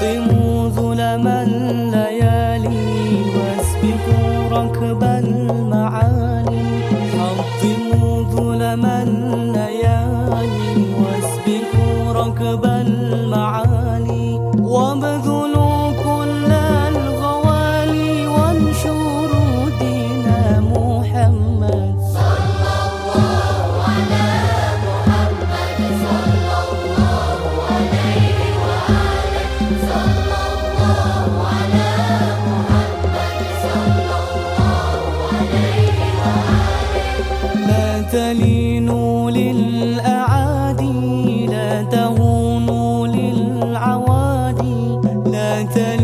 أقطموا ظلم الليالي واسبقوا ركب المعالي. حطموا ظلم الليالي تلينوا للأعادي لا تهونوا للعوادي لا تلينوا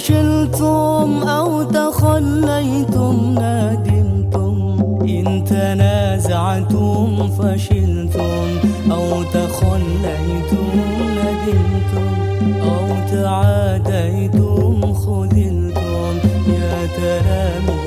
فشلتم أو تخليتم ندمتم إن تنازعتم فشلتم أو تخليتم ندمتم. أو تعاديتم خذلتم. يا تلاميذ